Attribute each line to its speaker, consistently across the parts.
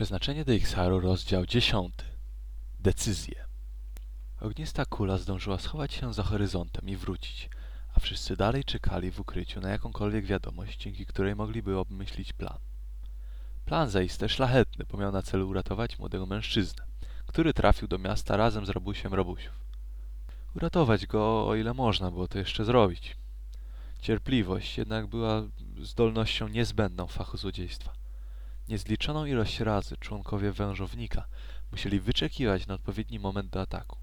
Speaker 1: Przeznaczenie DXR-u, rozdział 10. Decyzje. Ognista kula zdążyła schować się za horyzontem i wrócić, a wszyscy dalej czekali w ukryciu na jakąkolwiek wiadomość, dzięki której mogliby obmyślić plan. Plan zaiste szlachetny, bo miał na celu uratować młodego mężczyznę, który trafił do miasta razem z rabusiem rabusiów. Uratować go, o ile można było to jeszcze zrobić. Cierpliwość jednak była zdolnością niezbędną w fachu złodziejstwa. Niezliczoną ilość razy członkowie wężownika musieli wyczekiwać na odpowiedni moment do ataku.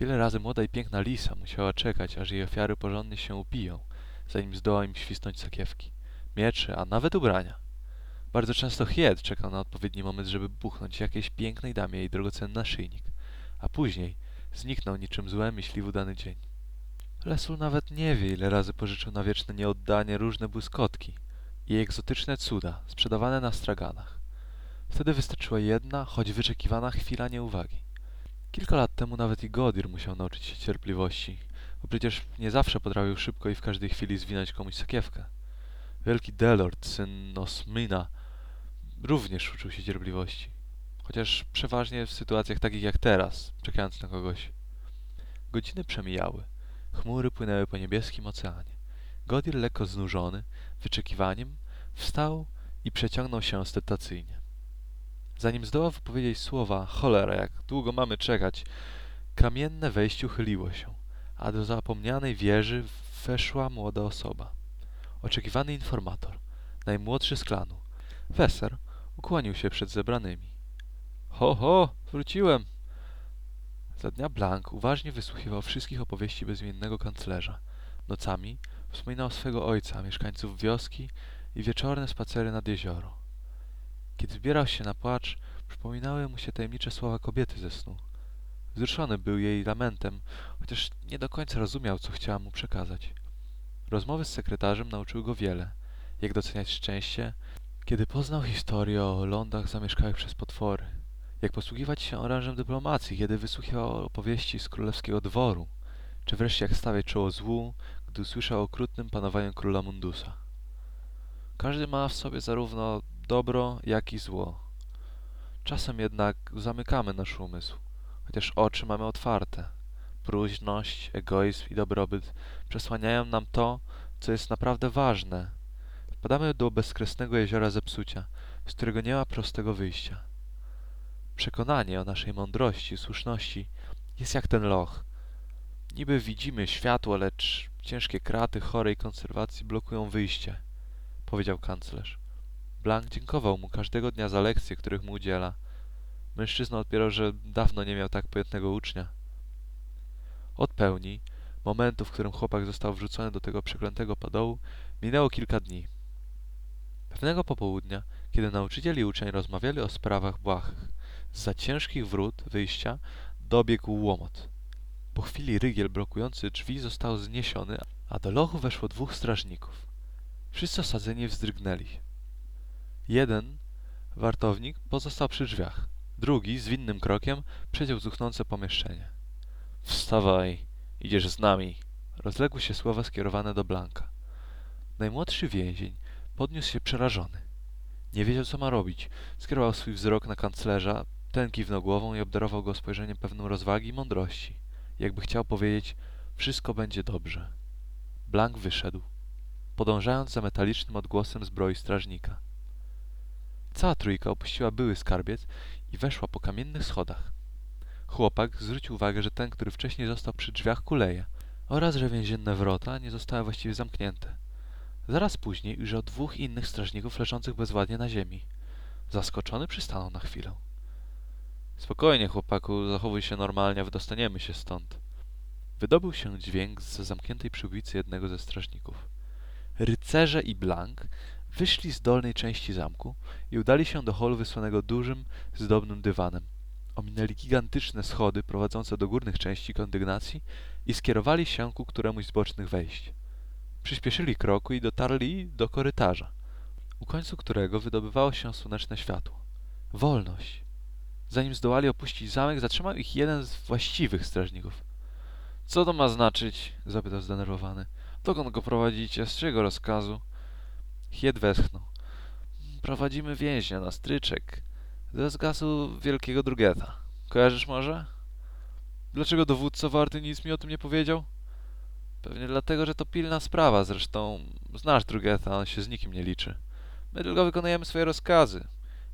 Speaker 1: Wiele razy młoda i piękna lisa musiała czekać, aż jej ofiary porządnie się upiją, zanim zdoła im świsnąć sakiewki, miecze, a nawet ubrania. Bardzo często Hied czekał na odpowiedni moment, żeby buchnąć jakiejś pięknej damie jej drogocenny naszyjnik, a później zniknął niczym złe myśli w dany dzień. Lesul nawet nie wie, ile razy pożyczył na wieczne nieoddanie różne błyskotki i egzotyczne cuda sprzedawane na straganach. Wtedy wystarczyła jedna, choć wyczekiwana chwila nieuwagi. Kilka lat temu nawet i Godir musiał nauczyć się cierpliwości, bo przecież nie zawsze potrafił szybko i w każdej chwili zwinąć komuś sakiewkę. Wielki Delord, syn Osmina, również uczył się cierpliwości, chociaż przeważnie w sytuacjach takich jak teraz, czekając na kogoś. Godziny przemijały. Chmury płynęły po niebieskim oceanie. Godir, lekko znużony wyczekiwaniem, wstał i przeciągnął się ostentacyjnie. Zanim zdołał wypowiedzieć słowa cholera, jak długo mamy czekać, kamienne wejście uchyliło się, a do zapomnianej wieży weszła młoda osoba. Oczekiwany informator, najmłodszy z klanu. Weser ukłonił się przed zebranymi. Ho, ho, wróciłem! Za dnia Blank uważnie wysłuchiwał wszystkich opowieści bezimiennego kanclerza. Nocami wspominał swego ojca, mieszkańców wioski i wieczorne spacery nad jezioro. Kiedy zbierał się na płacz, przypominały mu się tajemnicze słowa kobiety ze snu. Wzruszony był jej lamentem, chociaż nie do końca rozumiał, co chciała mu przekazać. Rozmowy z sekretarzem nauczyły go wiele, jak doceniać szczęście, kiedy poznał historię o lądach zamieszkałych przez potwory, jak posługiwać się orężem dyplomacji, kiedy wysłuchiwał opowieści z królewskiego dworu, czy wreszcie jak stawiać czoło złu, gdy usłyszał o okrutnym panowaniu króla Mundusa. Każdy ma w sobie zarówno dobro, jak i zło. Czasem jednak zamykamy nasz umysł, chociaż oczy mamy otwarte. Próżność, egoizm i dobrobyt przesłaniają nam to, co jest naprawdę ważne. Wpadamy do bezkresnego jeziora zepsucia, z którego nie ma prostego wyjścia. Przekonanie o naszej mądrości, słuszności jest jak ten loch. Niby widzimy światło, lecz ciężkie kraty chorej konserwacji blokują wyjście, powiedział kanclerz. Blank dziękował mu każdego dnia za lekcje, których mu udziela. Mężczyzna odpierał, że dawno nie miał tak pojętnego ucznia. Od pełni, momentu, w którym chłopak został wrzucony do tego przeklętego padołu, minęło kilka dni. Pewnego popołudnia, kiedy nauczyciel i uczeń rozmawiali o sprawach błahych, z ciężkich wrót wyjścia dobiegł łomot. Po chwili rygiel blokujący drzwi został zniesiony, a do lochu weszło dwóch strażników. Wszyscy osadzeni wzdrygnęli. Jeden, wartownik, pozostał przy drzwiach. Drugi, zwinnym krokiem, przedział zuchnące pomieszczenie. Wstawaj, idziesz z nami. Rozległy się słowa skierowane do Blanka. Najmłodszy więzień podniósł się przerażony. Nie wiedział, co ma robić. Skierował swój wzrok na kanclerza, ten kiwnął głową i obdarował go spojrzeniem pewną rozwagi i mądrości. Jakby chciał powiedzieć, wszystko będzie dobrze. Blank wyszedł, podążając za metalicznym odgłosem zbroi strażnika. Cała trójka opuściła były skarbiec i weszła po kamiennych schodach. Chłopak zwrócił uwagę, że ten, który wcześniej został przy drzwiach, kuleje oraz że więzienne wrota nie zostały właściwie zamknięte. Zaraz później ujrzał dwóch innych strażników leżących bezładnie na ziemi. Zaskoczony przystanął na chwilę. Spokojnie, chłopaku, zachowuj się normalnie, wydostaniemy się stąd. Wydobył się dźwięk z zamkniętej przyłbicy jednego ze strażników. Rycerze i Blank wyszli z dolnej części zamku i udali się do holu wysłanego dużym, zdobnym dywanem. Ominęli gigantyczne schody prowadzące do górnych części kondygnacji i skierowali się ku któremuś z bocznych wejść. Przyspieszyli kroku i dotarli do korytarza, u końcu którego wydobywało się słoneczne światło. Wolność! Zanim zdołali opuścić zamek, zatrzymał ich jeden z właściwych strażników. Co to ma znaczyć? zapytał zdenerwowany. Dokąd go prowadzicie? Z czego rozkazu? Hied westchnął. Prowadzimy więźnia na stryczek. Z rozkazu wielkiego Drugeta. Kojarzysz może? Dlaczego dowódca warty nic mi o tym nie powiedział? Pewnie dlatego, że to pilna sprawa, zresztą znasz Drugeta, on się z nikim nie liczy. My tylko wykonujemy swoje rozkazy.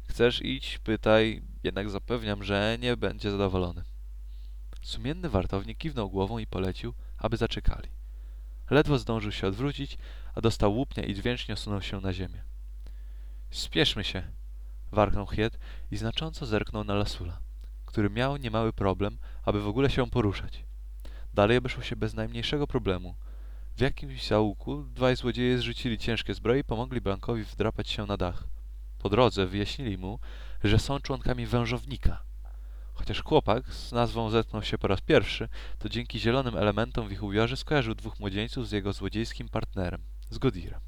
Speaker 1: Chcesz iść, pytaj, jednak zapewniam, że nie będzie zadowolony. Sumienny wartownik kiwnął głową i polecił, aby zaczekali. Ledwo zdążył się odwrócić, a dostał łupnia i dźwięcznie osunął się na ziemię. Spieszmy się, warknął Hiet i znacząco zerknął na Lasula, który miał niemały problem, aby w ogóle się poruszać. Dalej obeszło się bez najmniejszego problemu. W jakimś załuku dwaj złodzieje zrzucili ciężkie zbroje i pomogli Blankowi wdrapać się na dach. Po drodze wyjaśnili mu, że są członkami wężownika. Chociaż chłopak z nazwą zetknął się po raz pierwszy, to dzięki zielonym elementom w ich ubiorze skojarzył dwóch młodzieńców z jego złodziejskim partnerem, z Godirem.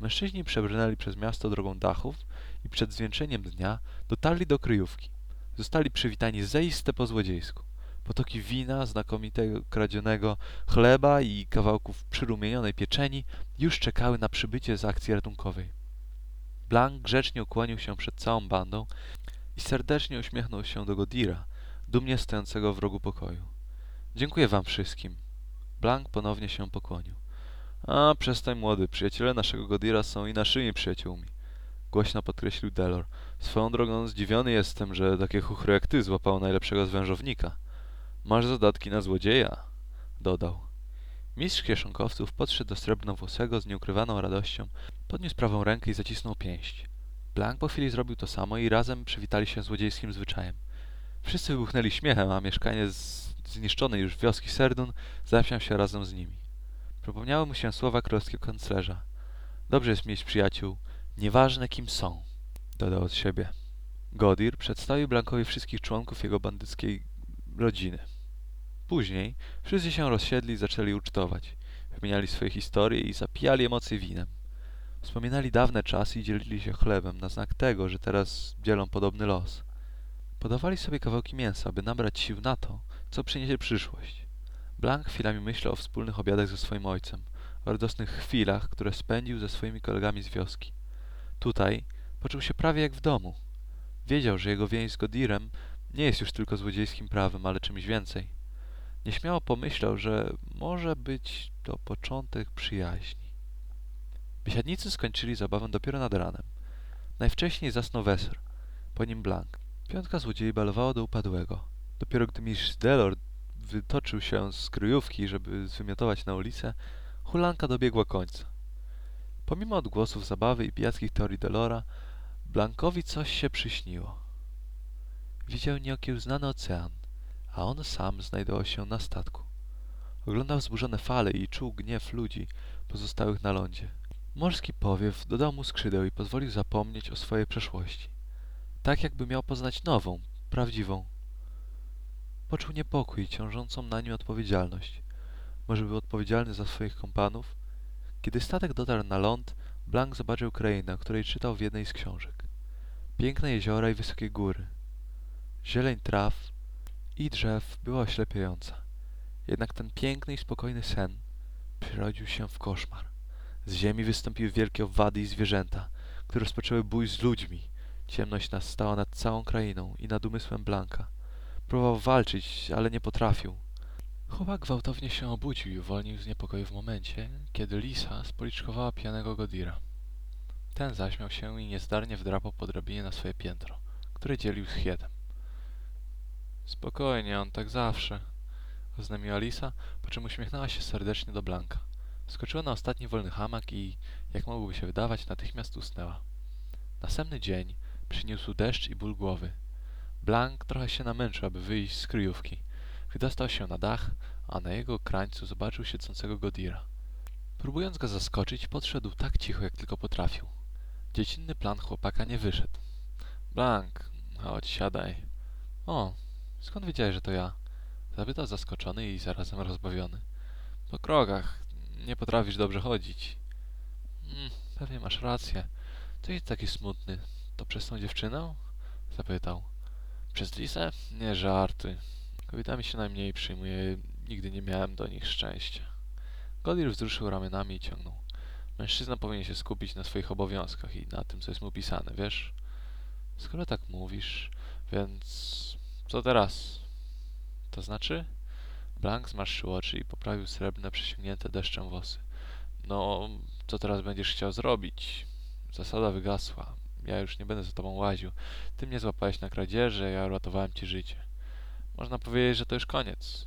Speaker 1: Mężczyźni przebrnęli przez miasto drogą dachów i przed zwieńczeniem dnia dotarli do kryjówki. Zostali przywitani zaiste po złodziejsku. Potoki wina, znakomitego kradzionego chleba i kawałków przyrumienionej pieczeni już czekały na przybycie z akcji ratunkowej. Blank grzecznie ukłonił się przed całą bandą i serdecznie uśmiechnął się do Godira, dumnie stojącego w rogu pokoju. Dziękuję wam wszystkim. Blank ponownie się pokłonił. A, przestań młody, przyjaciele naszego Godira są i naszymi przyjaciółmi. Głośno podkreślił Delor. Swoją drogą zdziwiony jestem, że takie chuchry jak ty złapało najlepszego z wężownika. Masz zadatki na złodzieja, dodał. Mistrz kieszonkowców podszedł do srebrnowłosego z nieukrywaną radością, podniósł prawą rękę i zacisnął pięść. Blank po chwili zrobił to samo i razem przywitali się złodziejskim zwyczajem. Wszyscy wybuchnęli śmiechem, a mieszkanie z zniszczonej już wioski Serdun zaśmiał się razem z nimi. Przypomniały mu się słowa królewskiego kanclerza. Dobrze jest mieć przyjaciół, nieważne kim są, dodał od siebie. Godir przedstawił Blankowi wszystkich członków jego bandyckiej rodziny. Później wszyscy się rozsiedli i zaczęli ucztować. Wymieniali swoje historie i zapijali emocje winem. Wspominali dawne czasy i dzielili się chlebem na znak tego, że teraz dzielą podobny los. Podawali sobie kawałki mięsa, by nabrać sił na to, co przyniesie przyszłość. Blank chwilami myślał o wspólnych obiadach ze swoim ojcem, o radosnych chwilach, które spędził ze swoimi kolegami z wioski. Tutaj poczuł się prawie jak w domu. Wiedział, że jego więź z Godirem nie jest już tylko złodziejskim prawem, ale czymś więcej. Nieśmiało pomyślał, że może być to początek przyjaźni. Biesiadnicy skończyli zabawę dopiero nad ranem. Najwcześniej zasnął Weser, po nim Blank. Piątka złodziei balowała do upadłego. Dopiero gdy mistrz Delord wytoczył się z kryjówki, żeby zwymiotować na ulicę, hulanka dobiegła końca. Pomimo odgłosów zabawy i pijackich teorii Delora, Blankowi coś się przyśniło. Widział nieokiełznany ocean, a on sam znajdował się na statku. Oglądał wzburzone fale i czuł gniew ludzi pozostałych na lądzie. Morski powiew dodał mu skrzydeł i pozwolił zapomnieć o swojej przeszłości. Tak jakby miał poznać nową, prawdziwą. Poczuł niepokój i ciążącą na nim odpowiedzialność. Może był odpowiedzialny za swoich kompanów? Kiedy statek dotarł na ląd, Blank zobaczył krainę, której czytał w jednej z książek. Piękne jeziora i wysokie góry. Zieleń traw i drzew była oślepiająca. Jednak ten piękny i spokojny sen przerodził się w koszmar. Z ziemi wystąpiły wielkie owady i zwierzęta, które rozpoczęły bój z ludźmi. Ciemność nastała nad całą krainą i nad umysłem Blanka. Próbował walczyć, ale nie potrafił. Chłopak gwałtownie się obudził i uwolnił z niepokoju w momencie, kiedy Lisa spoliczkowała pijanego Godira. Ten zaśmiał się i niezdarnie wdrapał po drabinie na swoje piętro, które dzielił z Hiedem. Spokojnie, on tak zawsze, oznajmiła Lisa, po czym uśmiechnęła się serdecznie do Blanka. Skoczyła na ostatni wolny hamak i, jak mogłoby się wydawać, natychmiast usnęła. Następny dzień przyniósł deszcz i ból głowy. Blank trochę się namęczył, aby wyjść z kryjówki. Wydostał się na dach, a na jego krańcu zobaczył siedzącego Godira. Próbując go zaskoczyć, podszedł tak cicho, jak tylko potrafił. Dziecinny plan chłopaka nie wyszedł. Blank, chodź, siadaj. O, skąd wiedziałeś, że to ja? Zapytał zaskoczony i zarazem rozbawiony. Po krokach. Nie potrafisz dobrze chodzić. Mm, pewnie masz rację. To jest taki smutny. To przez tą dziewczynę? Zapytał. Przez Lisę? Nie żartuj. Kobietami się najmniej przyjmuję. Nigdy nie miałem do nich szczęścia. Godir wzruszył ramionami i ciągnął. Mężczyzna powinien się skupić na swoich obowiązkach i na tym, co jest mu pisane, wiesz? Skoro tak mówisz, więc co teraz? To znaczy? Blank zmarszczył oczy i poprawił srebrne, przesiągnięte deszczem włosy. No, co teraz będziesz chciał zrobić? Zasada wygasła. Ja już nie będę za tobą łaził. Ty mnie złapałeś na kradzieży, ja uratowałem ci życie. Można powiedzieć, że to już koniec.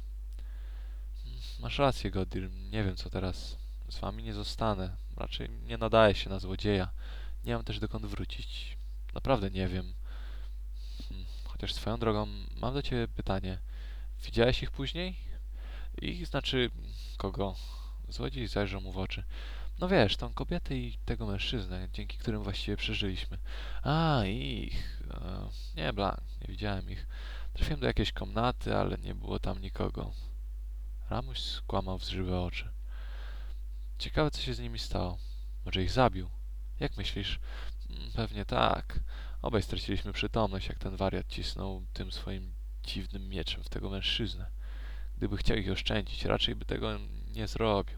Speaker 1: Masz rację, Godir. Nie wiem, co teraz. Z wami nie zostanę. Raczej nie nadaje się na złodzieja. Nie mam też dokąd wrócić. Naprawdę nie wiem. Chociaż swoją drogą, mam do ciebie pytanie. Widziałeś ich później? Ich znaczy kogo? Złodziej zajrzał mu w oczy. No wiesz, tą kobietę i tego mężczyznę, dzięki którym właściwie przeżyliśmy. A, ich. E, nie, Blank, nie widziałem ich. Trafiłem do jakiejś komnaty, ale nie było tam nikogo. Ramuś skłamał w żywe oczy. Ciekawe, co się z nimi stało. Może ich zabił? Jak myślisz? Mm, Pewnie tak. Obaj straciliśmy przytomność, jak ten wariat cisnął tym swoim dziwnym mieczem w tego mężczyznę. Gdyby chciał ich oszczędzić, raczej by tego nie zrobił.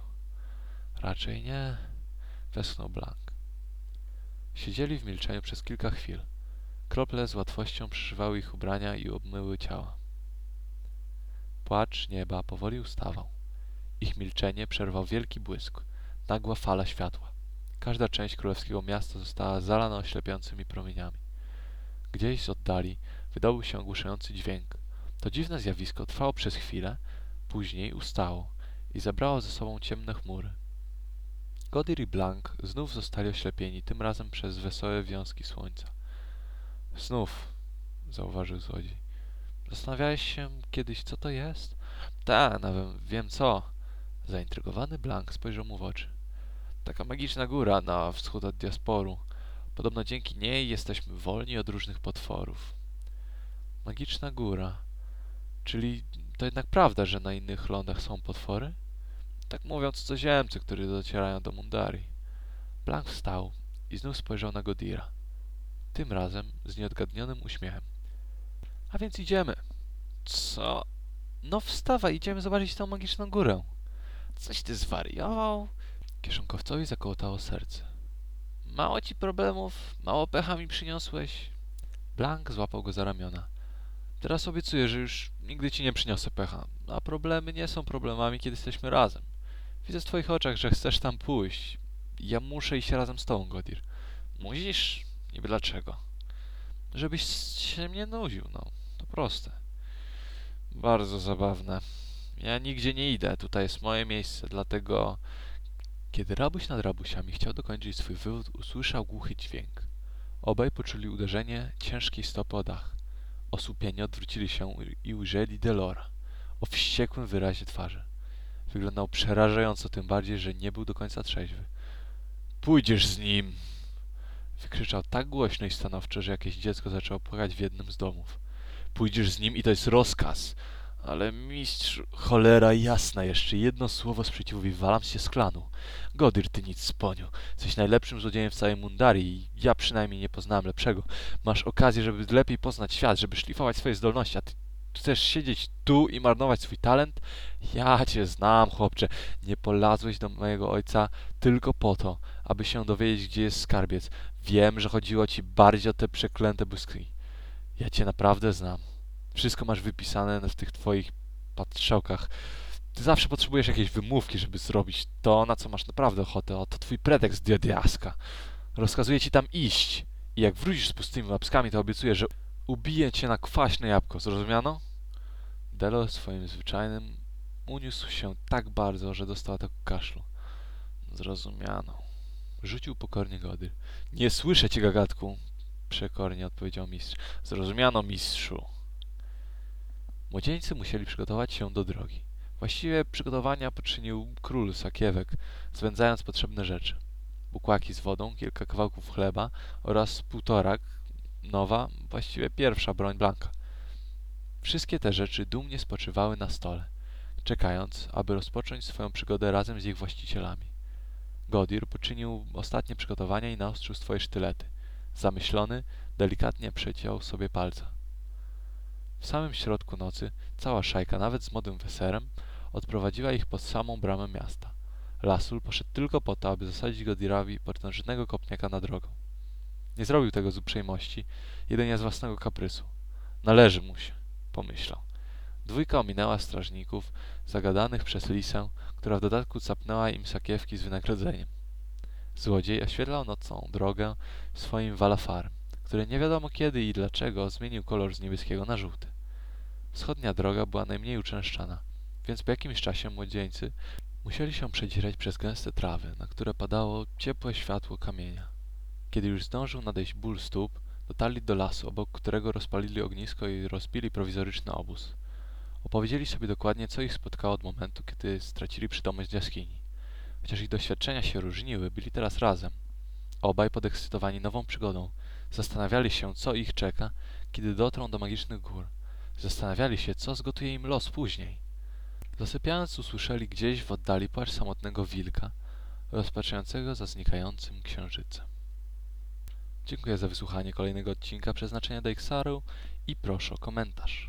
Speaker 1: Raczej nie, westchnął Blank. Siedzieli w milczeniu przez kilka chwil. Krople z łatwością przyszywały ich ubrania i obmyły ciała. Płacz nieba powoli ustawał. Ich milczenie przerwał wielki błysk, nagła fala światła. Każda część królewskiego miasta została zalana oślepiającymi promieniami. Gdzieś z oddali wydobył się ogłuszający dźwięk. To dziwne zjawisko trwało przez chwilę, później ustało i zabrało ze sobą ciemne chmury. Godir i Blank znów zostali oślepieni, tym razem przez wesołe wiązki słońca. Znów, zauważył złodziej. Zastanawiałeś się kiedyś, co to jest? Tak, nawet wiem co. Zaintrygowany Blank spojrzał mu w oczy. Taka magiczna góra na wschód od diasporu. Podobno dzięki niej jesteśmy wolni od różnych potworów. Magiczna góra. Czyli to jednak prawda, że na innych lądach są potwory? Tak mówią cudzoziemcy, którzy docierają do Mundarii. Blank wstał i znów spojrzał na Godira. Tym razem z nieodgadnionym uśmiechem. A więc idziemy. Co? No wstawaj, idziemy zobaczyć tą magiczną górę. Coś ty zwariował? Kieszonkowcowi zakołatało serce. Mało ci problemów, mało pecha mi przyniosłeś. Blank złapał go za ramiona. Teraz obiecuję, że już nigdy ci nie przyniosę pecha, a problemy nie są problemami, kiedy jesteśmy razem. Widzę w twoich oczach, że chcesz tam pójść. Ja muszę iść razem z tobą, Godir. Musisz? Niby dlaczego? Żebyś się nie nudził, no. To proste. Bardzo zabawne. Ja nigdzie nie idę, tutaj jest moje miejsce, dlatego... Kiedy rabuś nad rabusiami chciał dokończyć swój wywód, usłyszał głuchy dźwięk. Obaj poczuli uderzenie ciężkiej stopy o dach. Osłupieni odwrócili się i ujrzeli Delora o wściekłym wyrazie twarzy. Wyglądał przerażająco, tym bardziej, że nie był do końca trzeźwy. Pójdziesz z nim! Wykrzyczał tak głośno i stanowczo, że jakieś dziecko zaczęło płakać w jednym z domów. Pójdziesz z nim i to jest rozkaz. Ale mistrz, cholera jasna, jeszcze jedno słowo sprzeciwu i walam się z klanu. Godir, ty nic sponiu. Jesteś najlepszym złodziejem w całej Mundarii i ja przynajmniej nie poznałem lepszego. Masz okazję, żeby lepiej poznać świat, żeby szlifować swoje zdolności, a ty chcesz siedzieć tu i marnować swój talent? Ja cię znam, chłopcze. Nie polazłeś do mojego ojca tylko po to, aby się dowiedzieć, gdzie jest skarbiec. Wiem, że chodziło ci bardziej o te przeklęte błyski. Ja cię naprawdę znam. Wszystko masz wypisane w tych twoich patrzałkach. Ty zawsze potrzebujesz jakiejś wymówki, żeby zrobić to, na co masz naprawdę ochotę. Oto twój pretekst, diadiaska. Rozkazuję ci tam iść. I jak wrócisz z pustymi łapskami, to obiecuję, że ubiję cię na kwaśne jabłko. Zrozumiano? Delo swoim zwyczajnym uniósł się tak bardzo, że dostał ataku kaszlu. Zrozumiano. Rzucił pokornie Godyr. Nie słyszę cię, gagatku, przekornie odpowiedział mistrz. Zrozumiano, mistrzu. Młodzieńcy musieli przygotować się do drogi. Właściwie przygotowania poczynił król Sakiewek, zwędzając potrzebne rzeczy. Bukłaki z wodą, kilka kawałków chleba oraz półtorak, nowa, właściwie pierwsza broń Blanka. Wszystkie te rzeczy dumnie spoczywały na stole, czekając, aby rozpocząć swoją przygodę razem z ich właścicielami. Godir poczynił ostatnie przygotowania i naostrzył swoje sztylety. Zamyślony, delikatnie przeciął sobie palca. W samym środku nocy cała szajka, nawet z młodym weserem, odprowadziła ich pod samą bramę miasta. Lasul poszedł tylko po to, aby zasadzić Godirowi potężnego kopniaka na drogę. Nie zrobił tego z uprzejmości, jedynie z własnego kaprysu. Należy mu się, pomyślał. Dwójka ominęła strażników, zagadanych przez lisę, która w dodatku capnęła im sakiewki z wynagrodzeniem. Złodziej oświetlał nocną drogę swoim walafarem, który nie wiadomo kiedy i dlaczego zmienił kolor z niebieskiego na żółty. Wschodnia droga była najmniej uczęszczana, więc po jakimś czasie młodzieńcy musieli się przedzierać przez gęste trawy, na które padało ciepłe światło kamienia. Kiedy już zdążył nadejść ból stóp, dotarli do lasu, obok którego rozpalili ognisko i rozbili prowizoryczny obóz. Opowiedzieli sobie dokładnie, co ich spotkało od momentu, kiedy stracili przytomność w jaskini. Chociaż ich doświadczenia się różniły, byli teraz razem. Obaj podekscytowani nową przygodą, zastanawiali się, co ich czeka, kiedy dotrą do magicznych gór. Zastanawiali się, co zgotuje im los później. Zasypiając usłyszeli gdzieś w oddali płacz samotnego wilka, rozpaczającego za znikającym księżycem. Dziękuję za wysłuchanie kolejnego odcinka Przeznaczenia Dexaru i proszę o komentarz.